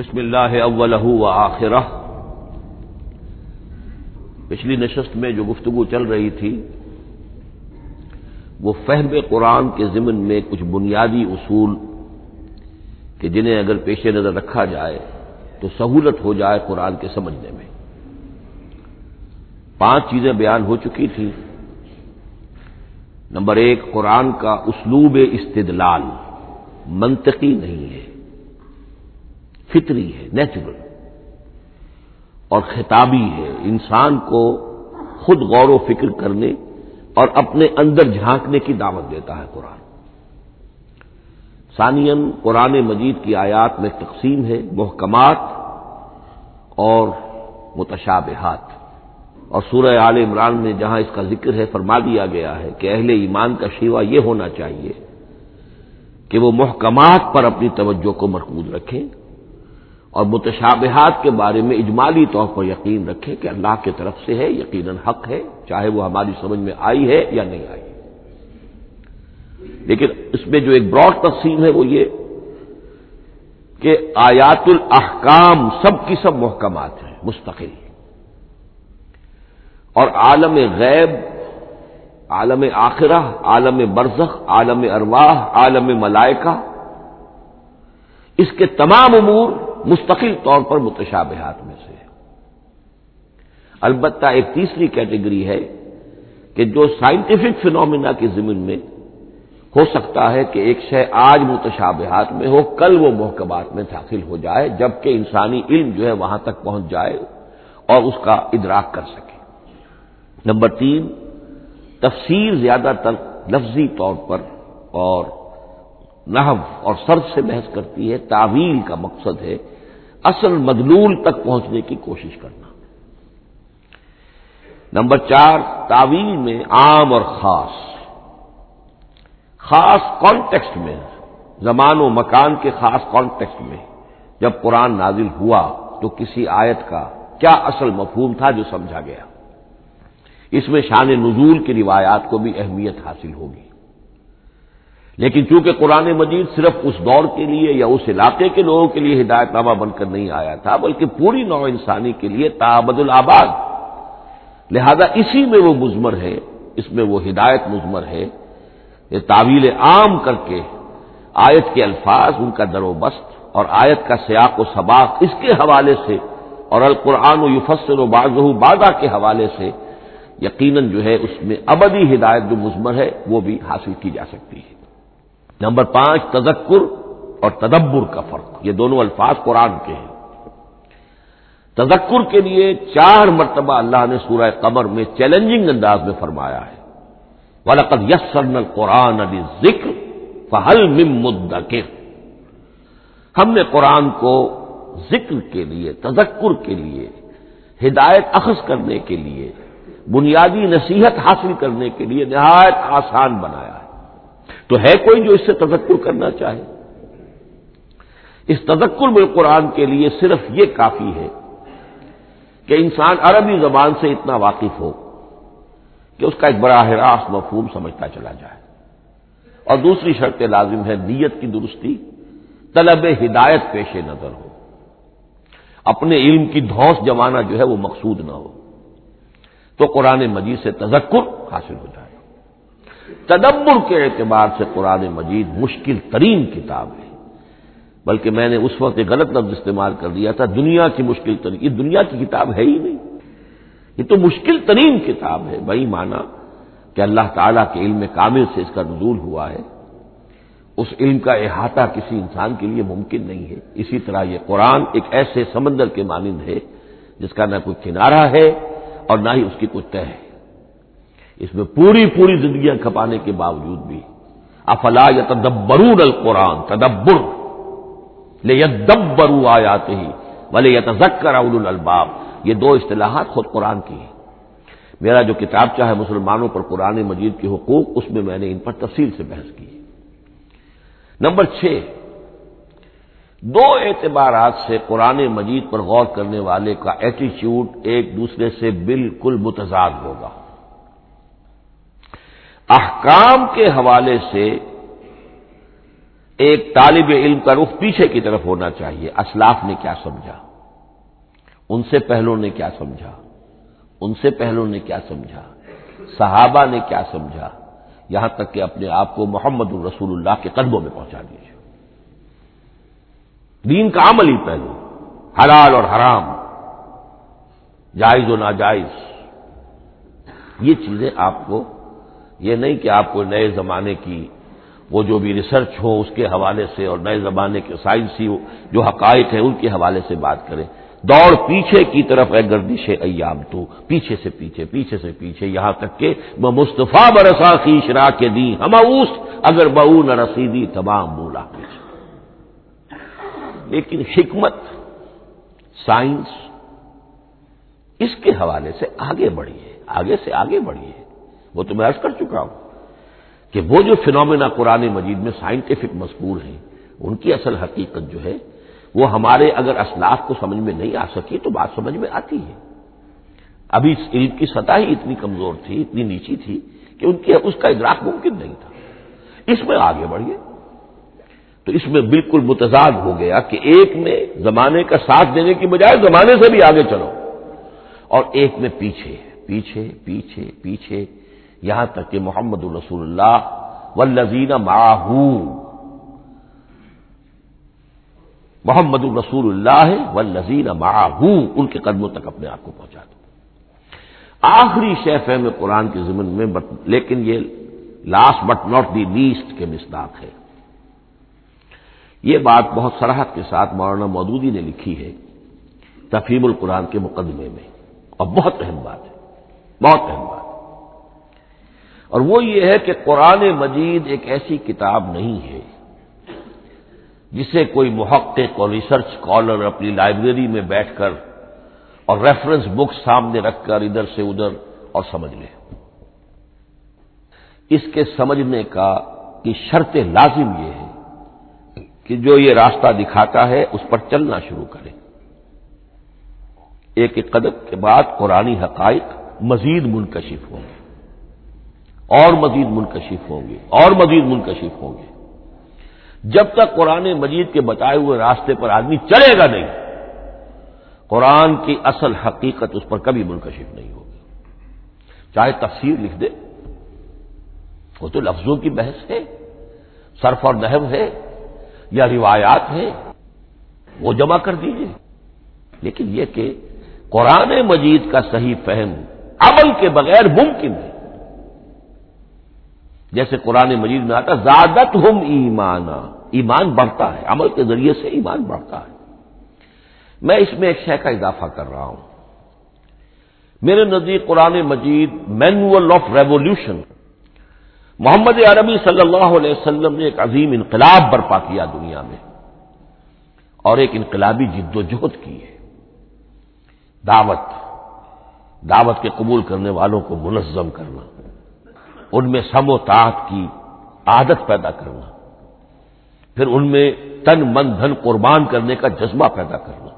بسم اللہ اول و آخرہ۔ پچھلی نشست میں جو گفتگو چل رہی تھی، وہ فہم قرآن کے ضمن میں کچھ بنیادی اصول کہ جنہیں اگر پیش نظر رکھا جائے تو سہولت ہو جائے قرآن کے سمجھنے میں۔ پانچ چیزیں بیان ہو چکی تھیں۔ نمبر ایک، قرآن کا اسلوب استدلال، منطقی نہیں ہے۔ فطری ہے نیچرل اور خطابی ہے، انسان کو خود غور و فکر کرنے اور اپنے اندر جھانکنے کی دعوت دیتا ہے قرآن۔ ثانین قرآن مجید کی آیات میں تقسیم ہے، محکمات اور متشابہات۔ اور سورہ عال عمران میں جہاں اس کا ذکر ہے، فرما دیا گیا ہے کہ اہل ایمان کا شیوا یہ ہونا چاہیے کہ وہ محکمات پر اپنی توجہ کو مرکوز رکھیں۔ اور متشابہات کے بارے میں اجمالی طور پر یقین رکھیں کہ اللہ کی طرف سے ہے، یقیناً حق ہے، چاہے وہ ہماری سمجھ میں آئی ہے یا نہیں آئی۔ لیکن اس میں جو ایک براڈ تقسیم ہے وہ یہ کہ آیات الاحکام سب کی سب محکمات ہیں، مستقل۔ اور عالم غیب، عالم آخرہ، عالم برزخ، عالم ارواح، عالم ملائکہ، اس کے تمام امور مستقل طور پر متشابہات میں سے البتہ ایک تیسری کیٹیگری ہے کہ جو سائنٹیفک فنومینا کی زمین میں ہو سکتا ہے کہ ایک شے آج متشابہات میں ہو، کل وہ محکمات میں داخل ہو جائے، جبکہ انسانی علم جو ہے وہاں تک پہنچ جائے اور اس کا ادراک کر سکے۔ نمبر تین، تفسیر زیادہ تر لفظی طور پر اور نحو اور سرد سے بحث کرتی ہے، تعویل کا مقصد ہے اصل مدلول تک پہنچنے کی کوشش کرنا۔ نمبر چار، تعویل میں عام اور خاص۔ خاص کانٹیکسٹ میں، زمان و مکان کے خاص کانٹیکسٹ میں۔ جب قرآن نازل ہوا تو کسی آیت کا کیا اصل مفہوم تھا جو سمجھا گیا۔ اس میں شان نزول کی روایات کو بھی اہمیت حاصل ہوگی۔ لیکن چونکہ قرآن مجید صرف اس دور کے لیے یا اس علاقے کے لوگوں کے لیے ہدایت نامہ بن کر نہیں آیا تھا، بلکہ پوری نو انسانی کے لیے تابد الآباد لہذا اسی میں وہ مزمر ہے، اس میں وہ ہدایت مزمر ہے۔ یہ تعویل عام کر کے آیت کے الفاظ، ان کا در و بست اور آیت کا سیاق و سباق اس کے حوالے سے اور القرآن و یفسر و باز بادہ کے حوالے سے یقیناً جو ہے اس میں ابدی ہدایت جو مزمر ہے، وہ بھی حاصل کی جا سکتی ہے۔ نمبر پانچ، تذکر اور تدبر کا فرق۔ یہ دونوں الفاظ قرآن کے ہیں۔ تذکر کے لیے چار مرتبہ اللہ نے سورہ قبر میں چیلنجنگ انداز میں فرمایا ہے۔ ولقد یسرن القرآن علی ذکر فہل مدکر ہم نے قرآن کو ذکر کے لیے، تذکر کے لیے، ہدایت اخذ کرنے کے لیے، بنیادی نصیحت حاصل کرنے کے لیے نہایت آسان بنایا ہے۔ تو ہے کوئی جو اس سے تذکر کرنا چاہے۔ اس تذکر میں قرآن کے لیے صرف یہ کافی ہے کہ انسان عربی زبان سے اتنا واقف ہو کہ اس کا ایک براہ راست مفہوم سمجھتا چلا جائے۔ اور دوسری شرط لازم ہے نیت کی درستی، طلب ہدایت پیش نظر ہو۔ اپنے علم کی دھوس جمانا جو ہے وہ مقصود نہ ہو۔ تو قرآن مجید سے تذکر حاصل ہو جائے۔ تدبر کے اعتبار سے قرآن مجید مشکل ترین کتاب ہے۔ بلکہ میں نے اس وقت ایک غلط لفظ استعمال کر دیا تھا، دنیا کی مشکل ترین، یہ دنیا کی کتاب ہے ہی نہیں۔ یہ تو مشکل ترین کتاب ہے۔ بھائی مانا کہ اللہ تعالیٰ کے علم کامل سے اس کا نزول ہوا ہے۔ اس علم کا احاطہ کسی انسان کے لیے ممکن نہیں ہے۔ اسی طرح یہ قرآن ایک ایسے سمندر کے مانند ہے جس کا نہ کوئی کنارہ ہے اور نہ ہی اس کی کوئی طے ہے۔ اس میں پوری پوری زندگیاں کھپانے کے باوجود بھی۔ افلا یا تدبرون القرآن؟ تدبر۔ لے یدبرو آیاتے ہی بلے یا تذکر اول الباب یہ دو اصطلاحات خود قرآن کی ہیں۔ میرا جو کتاب چاہے مسلمانوں پر قرآن مجید کے حقوق، اس میں میں نے ان پر تفصیل سے بحث کی۔ نمبر چھ۔ دو اعتبارات سے قرآن مجید پر غور کرنے والے کا ایٹیچیوڈ ایک دوسرے سے بالکل متضاد ہوگا۔ احکام کے حوالے سے ایک طالب علم کا رخ پیچھے کی طرف ہونا چاہیے۔ اسلاف نے کیا سمجھا؟ ان سے پہلوں نے کیا سمجھا؟ ان سے پہلوں نے کیا سمجھا؟ صحابہ نے کیا سمجھا؟ یہاں تک کہ اپنے آپ کو محمد الرسول اللہ کے قدموں میں پہنچا دیجیے دین کا عملی پہلو، حلال اور حرام، جائز و ناجائز۔ یہ چیزیں آپ کو یہ نہیں کہ آپ کو نئے زمانے کی وہ جو بھی ریسرچ ہو اس کے حوالے سے اور نئے زمانے کے سائنسی جو حقائق ہیں ان کے حوالے سے بات کریں۔ دوڑ پیچھے کی طرف ہے گردش ایام تو، پیچھے سے پیچھے پیچھے سے پیچھے، یہاں تک کہ میں مصطفیٰ برسا کی شرا کے دی ہم اگر بہو نہ رسیدی تمام بولا لیکن حکمت سائنس اس کے حوالے سے آگے بڑھی ہے، آگے سے آگے بڑھی ہے۔ وہ تو میں عرض کر چکا ہوں کہ وہ جو فنومینا قرآن مجید میں سائنٹیفک مذکور ہیں، ان کی اصل حقیقت جو ہے، وہ ہمارے اگر اسلاف کو سمجھ میں نہیں آ سکی تو بات سمجھ میں آتی ہے۔ ابھی اس علم کی سطح ہی اتنی کمزور تھی، اتنی نیچی تھی کہ ان کی، اس کا ادراک ممکن نہیں تھا۔ اس میں آگے بڑھیے۔ تو اس میں بالکل متضاد ہو گیا کہ ایک میں زمانے کا ساتھ دینے کی بجائے زمانے سے بھی آگے چلو۔ اور ایک میں پیچھے پیچھے پیچھے پیچھے یہاں تک کہ محمد الرسول اللہ والذین معاہو محمد الرسول اللہ والذین معاہو ان کے قدموں تک اپنے آپ کو پہنچا دو۔ آخری شیف ہے میں قرآن کے ضمن میں لیکن یہ last but not the least کے مصداق ہے۔ یہ بات بہت سراہد کے ساتھ مولانا مودودی نے لکھی ہے تفہیم القرآن کے مقدمے میں۔ اور بہت اہم بات ہے۔ بہت اہم بات۔ ہے اور وہ یہ ہے کہ قرآن مجید ایک ایسی کتاب نہیں ہے جسے کوئی محقق اور ریسرچ اسکالر اپنی لائبریری میں بیٹھ کر اور ریفرنس بک سامنے رکھ کر ادھر سے ادھر اور سمجھ لے۔ اس کے سمجھنے کا کی شرط لازم یہ ہے کہ جو یہ راستہ دکھاتا ہے اس پر چلنا شروع کرے۔ ایک ایک قدم کے بعد قرآن حقائق مزید منکشف ہوں گے۔ اور مزید منکشف ہوں گے، اور مزید منکشف ہوں گے۔ جب تک قرآن مجید کے بتائے ہوئے راستے پر آدمی چلے گا نہیں، قرآن کی اصل حقیقت اس پر کبھی منکشف نہیں ہوگی۔ چاہے تفسیر لکھ دے، وہ تو لفظوں کی بحث ہے، صرف اور نحب ہے یا روایات ہیں، وہ جمع کر دیجیے لیکن یہ کہ قرآن مجید کا صحیح فہم عمل کے بغیر ممکن ہے۔ جیسے قرآن مجید میں آتا زیادت ہم ایمان ایمان بڑھتا ہے، عمل کے ذریعے سے ایمان بڑھتا ہے۔ میں اس میں ایک شے کا اضافہ کر رہا ہوں۔ میرے نزدیک قرآن مجید مینوئل آف ریولیوشن محمد عربی صلی اللہ علیہ وسلم نے ایک عظیم انقلاب برپا کیا دنیا میں، اور ایک انقلابی جد و جہد کی ہے۔ دعوت دعوت کے قبول کرنے والوں کو منظم کرنا۔ ان میں سم و طاعت کی عادت پیدا کرنا، پھر ان میں تن من دھن قربان کرنے کا جذبہ پیدا کرنا،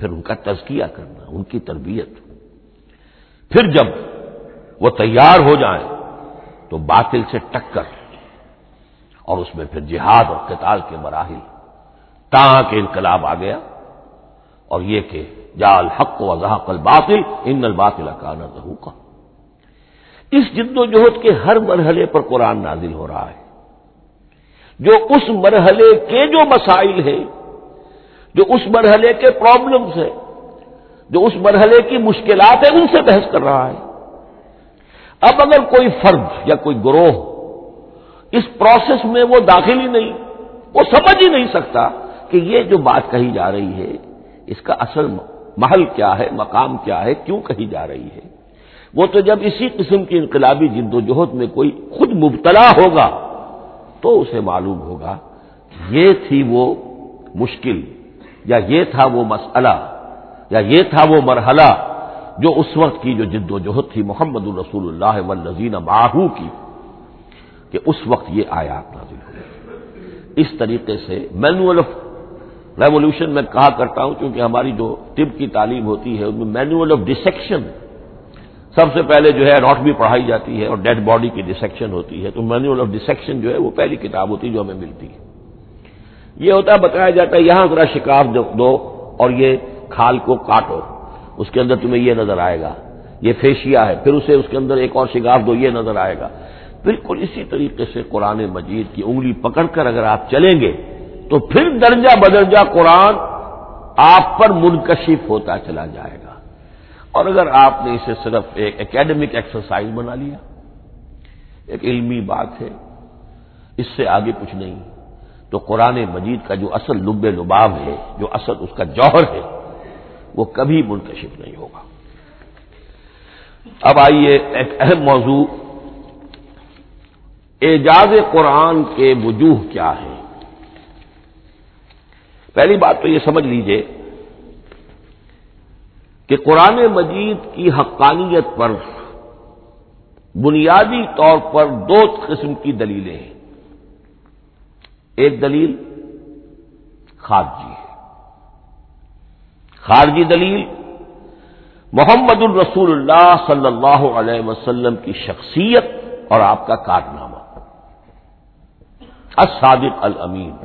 پھر ان کا تزکیہ کرنا، ان کی تربیت۔ پھر جب وہ تیار ہو جائیں تو باطل سے ٹکر اور اس میں پھر جہاد اور قتال کے مراحل۔ تاں کے انقلاب آ گیا اور یہ کہ جال حق و ذہق الباطل، ان الباطل کا نہ اس جد و جہد کے ہر مرحلے پر قرآن نازل ہو رہا ہے۔ جو اس مرحلے کے جو مسائل ہیں، جو اس مرحلے کے پرابلمس ہیں، جو اس مرحلے کی مشکلات ہیں، ان سے بحث کر رہا ہے۔ اب اگر کوئی فرد یا کوئی گروہ اس پروسیس میں وہ داخل ہی نہیں، وہ سمجھ ہی نہیں سکتا کہ یہ جو بات کہی جا رہی ہے، اس کا اصل محل کیا ہے، مقام کیا ہے، کیوں کہی جا رہی ہے۔ وہ تو جب اسی قسم کی انقلابی جد و جہد میں کوئی خود مبتلا ہوگا تو اسے معلوم ہوگا یہ تھی وہ مشکل یا یہ تھا وہ مسئلہ یا یہ تھا وہ مرحلہ جو اس وقت کی جو جد و جہد تھی محمد الرسول اللہ والذین معاہو کی کہ اس وقت یہ آیات نازل ہوئی اس طریقے سے مینوئل آف ریولیوشن میں کہا کرتا ہوں کیونکہ ہماری جو طب کی تعلیم ہوتی ہے، ان میں مینوئل آف ڈسیکشن سب سے پہلے جو ہے روٹمی پڑھائی جاتی ہے اور ڈیڈ باڈی کی ڈسیکشن ہوتی ہے، تو مینوئل آف ڈسیکشن جو ہے وہ پہلی کتاب ہوتی ہے جو ہمیں ملتی ہے۔ یہ ہوتا ہے، بتایا جاتا ہے، یہاں ذرا شکاف دو اور یہ کھال کو کاٹو، اس کے اندر تمہیں یہ نظر آئے گا۔ یہ فیشیا ہے، پھر اسے اس کے اندر ایک اور شگاف دو، یہ نظر آئے گا۔ بالکل اسی طریقے سے قرآن مجید کی انگلی پکڑ کر اگر آپ چلیں گے، تو پھر درجہ بدرجہ قرآن آپ پر منکشف ہوتا چلا جائے گا۔ اور اگر آپ نے اسے صرف ایک اکیڈمک ایکسرسائز بنا لیا، ایک علمی بات ہے، اس سے آگے کچھ نہیں۔ تو قرآن مجید کا جو اصل لب لباب ہے، جو اصل اس کا جوہر ہے، وہ کبھی منتشف نہیں ہوگا۔ اب آئیے ایک اہم موضوع۔ اعجاز قرآن کے وجوہ کیا ہے پہلی بات تو یہ سمجھ لیجیے کہ قرآن مجید کی حقانیت پر بنیادی طور پر دو قسم کی دلیلیں ہیں۔ ایک دلیل خارجی ہے۔ خارجی دلیل محمد الرسول اللہ صلی اللہ علیہ وسلم کی شخصیت اور آپ کا کارنامہ۔ الصادق الامین۔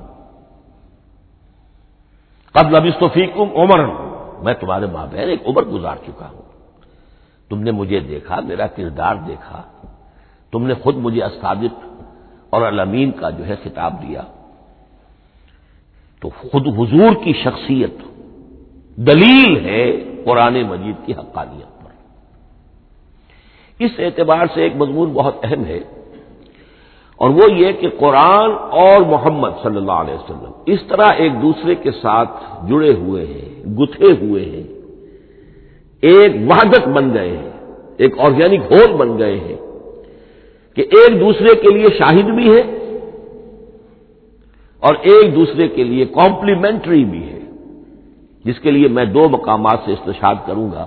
قبل ابستفیقم عمر میں تمہارے ماں بہن ایک عمر گزار چکا ہوں۔ تم نے مجھے دیکھا، میرا کردار دیکھا۔ تم نے خود مجھے اسادق اور الامین کا جو ہے خطاب دیا۔ تو خود حضور کی شخصیت دلیل ہے قرآن مجید کی حقانیت پر۔ اس اعتبار سے ایک مضمون بہت اہم ہے اور وہ یہ کہ قرآن اور محمد صلی اللہ علیہ وسلم اس طرح ایک دوسرے کے ساتھ جڑے ہوئے ہیں۔ گتھے ہوئے ہیں۔ ایک وحدت بن گئے ہیں، ایک آرگینک ہول بن گئے ہیں کہ ایک دوسرے کے لیے شاہد بھی ہے اور ایک دوسرے کے لیے کمپلیمنٹری بھی ہے جس کے لیے میں دو مقامات سے استشاد کروں گا۔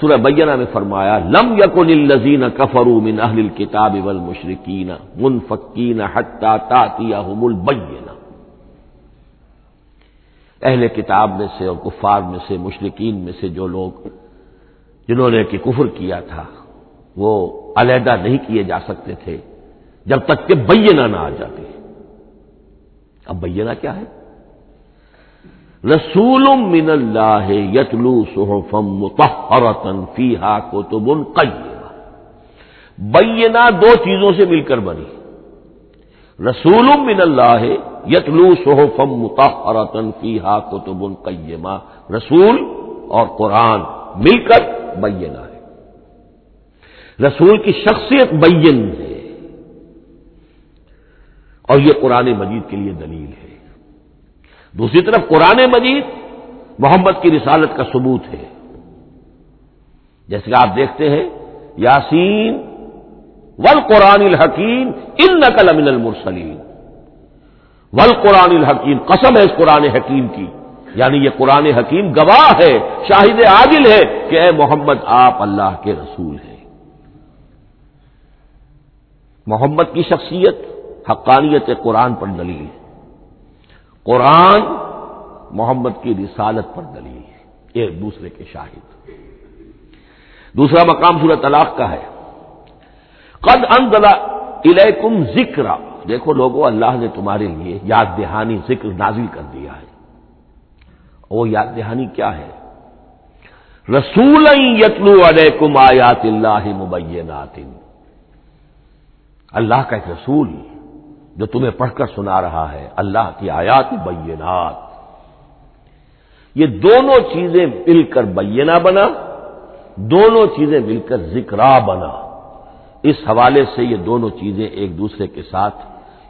سورہ بینہ میں فرمایا، لم یقن الزین کفرو من اہل الکتاب والمشرکین منفقین حتی تاتیہم البینہ۔ اہل کتاب میں سے اور کفار میں سے مشرقین میں سے جو لوگ جنہوں نے کہ کفر کیا تھا، وہ علیحدہ نہیں کیے جا سکتے تھے۔ جب تک کہ بینہ نہ آ جاتے۔ اب بینہ کیا ہے؟ رسول من اللہ یتلو صحفم متحرتن فیہا کتب قیمہ۔ بینا دو چیزوں سے مل کر بنی۔ رسول من اللہ یتلو صحفم متحرتن فیہا کتب قیمہ۔ رسول اور قرآن مل کر بینا ہے۔ رسول کی شخصیت بین ہے۔ اور یہ قرآن مجید کے لیے دلیل ہے۔ دوسری طرف قرآن مجید محمد کی رسالت کا ثبوت ہے۔ جیسے کہ آپ دیکھتے ہیں، یاسین ول قرآن الحکیم ان نقل امن المرسلیم ول قرآن الحکیم، قسم ہے اس قرآن حکیم کی۔ یعنی یہ قرآن حکیم گواہ ہے، شاہد عادل ہے کہ اے محمد آپ اللہ کے رسول ہیں۔ محمد کی شخصیت حقانیت قرآن پر دلیل ہے۔ قرآن محمد کی رسالت پر دلیل ہے، ایک دوسرے کے شاہد۔ دوسرا مقام سورت طلاق کا ہے۔ قد انزلہ الیکم ذکر دیکھو لوگوں، اللہ نے تمہارے لیے یاد دہانی ذکر نازل کر دیا ہے۔ وہ یاد دہانی کیا ہے؟ رسول یتلو علیکم آیات اللہ مبینات اللہ کا ایک رسول جو تمہیں پڑھ کر سنا رہا ہے، اللہ کی آیات بینات۔ یہ دونوں چیزیں مل کر بینہ بنا، دونوں چیزیں مل کر ذکرا بنا۔ اس حوالے سے یہ دونوں چیزیں ایک دوسرے کے ساتھ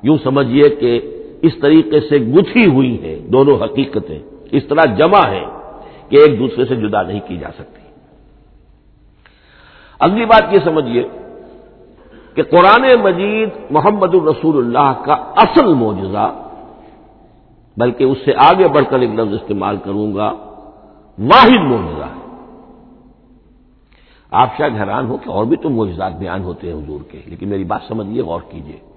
یوں سمجھیے کہ اس طریقے سے گتھی ہوئی ہیں دونوں حقیقتیں، اس طرح جمع ہیں کہ ایک دوسرے سے جدا نہیں کی جا سکتی۔ اگلی بات یہ سمجھیے کہ قرآن مجید محمد الرسول اللہ کا اصل معجزہ، بلکہ اس سے آگے بڑھ کر ایک لفظ استعمال کروں گا، واحد معجزہ ہے۔ آپ شاید حیران ہو کہ اور بھی تو معجزات بیان ہوتے ہیں حضور کے، لیکن میری بات سمجھیے غور کیجیے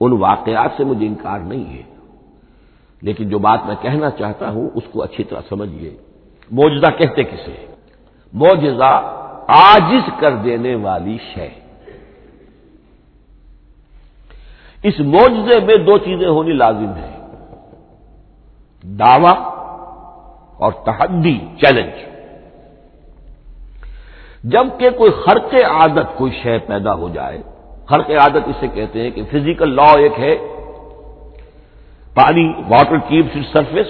ان واقعات سے مجھے انکار نہیں ہے۔ لیکن جو بات میں کہنا چاہتا ہوں، اس کو اچھی طرح سمجھیے۔ معجزہ کہتے کسے؟ معجزہ آجز کر دینے والی شے۔ اس موجے میں دو چیزیں ہونی لازم ہیں۔ دعوی اور تحدی چیلنج۔ جبکہ کوئی خرق عادت، کوئی شے پیدا ہو جائے خرق عادت اسے کہتے ہیں کہ فزیکل لا ایک ہے۔ پانی واٹر کیپس اٹ سرفیس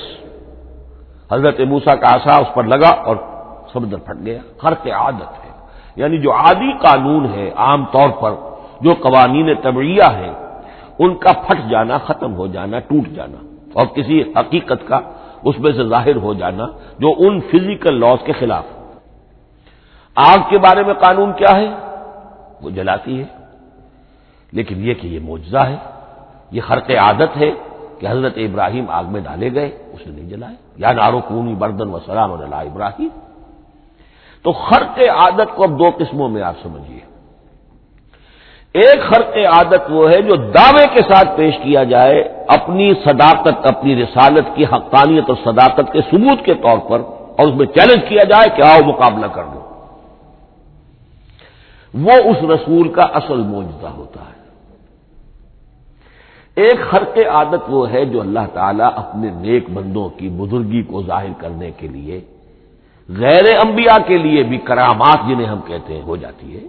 حضرت موسا کا آسا اس پر لگا اور سمندر پھٹ گیا۔ خرق عادت ہے۔ یعنی جو عادی قانون ہے عام طور پر، جو قوانین طبعیہ ہیں، ان کا پھٹ جانا، ختم ہو جانا، ٹوٹ جانا۔ اور کسی حقیقت کا اس میں سے ظاہر ہو جانا جو ان فزیکل لاس کے خلاف۔ آگ کے بارے میں قانون کیا ہے؟ وہ جلاتی ہے۔ لیکن یہ کہ یہ معجزہ ہے، یہ خرق عادت ہے کہ حضرت ابراہیم آگ میں ڈالے گئے اس نے نہیں جلائے۔ یا نارو کونی بردن و سلام اللہ ابراہیم۔ تو خرق عادت کو اب دو قسموں میں آپ سمجھیے۔ ایک خرق عادت وہ ہے جو دعوے کے ساتھ پیش کیا جائے، اپنی صداقت، اپنی رسالت کی حقانیت اور صداقت کے ثبوت کے طور پر، اور اس میں چیلنج کیا جائے کہ آؤ مقابلہ کر دو وہ اس رسول کا اصل موجودہ ہوتا ہے۔ ایک خرق عادت وہ ہے جو اللہ تعالیٰ اپنے نیک بندوں کی بزرگی کو ظاہر کرنے کے لیے، غیر انبیاء کے لیے بھی کرامات جنہیں ہم کہتے ہیں، ہو جاتی ہے۔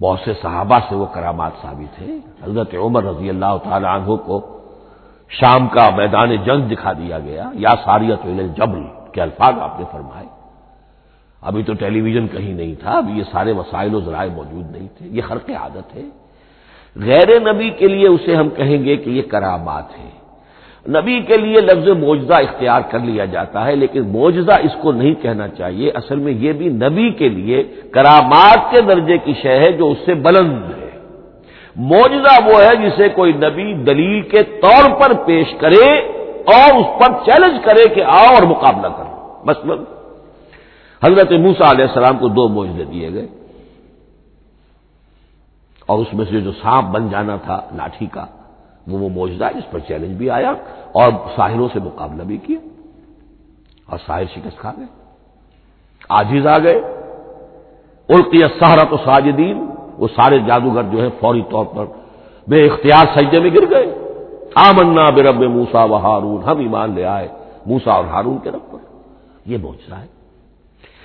بہت سے صحابہ سے وہ کرامات ثابت ہے حضرت عمر رضی اللہ تعالی عنہ کو شام کا میدان جنگ دکھا دیا گیا، یا ساریت جبل کے الفاظ آپ نے فرمائے۔ ابھی تو ٹیلی ویژن کہیں نہیں تھا ابھی یہ سارے وسائل و ذرائع موجود نہیں تھے، یہ خرق عادت ہے۔ غیر نبی کے لیے اسے ہم کہیں گے کہ یہ کرامات ہے نبی کے لیے لفظ معجزہ اختیار کر لیا جاتا ہے، لیکن معجزہ اس کو نہیں کہنا چاہیے۔ اصل میں یہ بھی نبی کے لیے کرامات کے درجے کی شے ہے جو اس سے بلند ہے۔ معجزہ وہ ہے جسے کوئی نبی دلیل کے طور پر پیش کرے اور اس پر چیلنج کرے کہ آؤ اور مقابلہ کرو۔ مثلا حضرت موسا علیہ السلام کو دو معجزے دیے گئے اور اس میں سے جو سانپ بن جانا تھا، لاٹھی کا، وہ وہ موجودہ جس پر چیلنج بھی آیا اور ساحروں سے مقابلہ بھی کیا اور ساحر شکست کھا گئے۔ آجیز آ گئے۔ القی سہارا تو ساجدین۔ وہ سارے جادوگر جو ہے فوری طور پر بے اختیار سجدے میں گر گئے۔ آمنا بے رب موسا و ہارون۔ ہم ایمان لے آئے موسا اور ہارون کے رب پر۔ یہ موجودہ ہے۔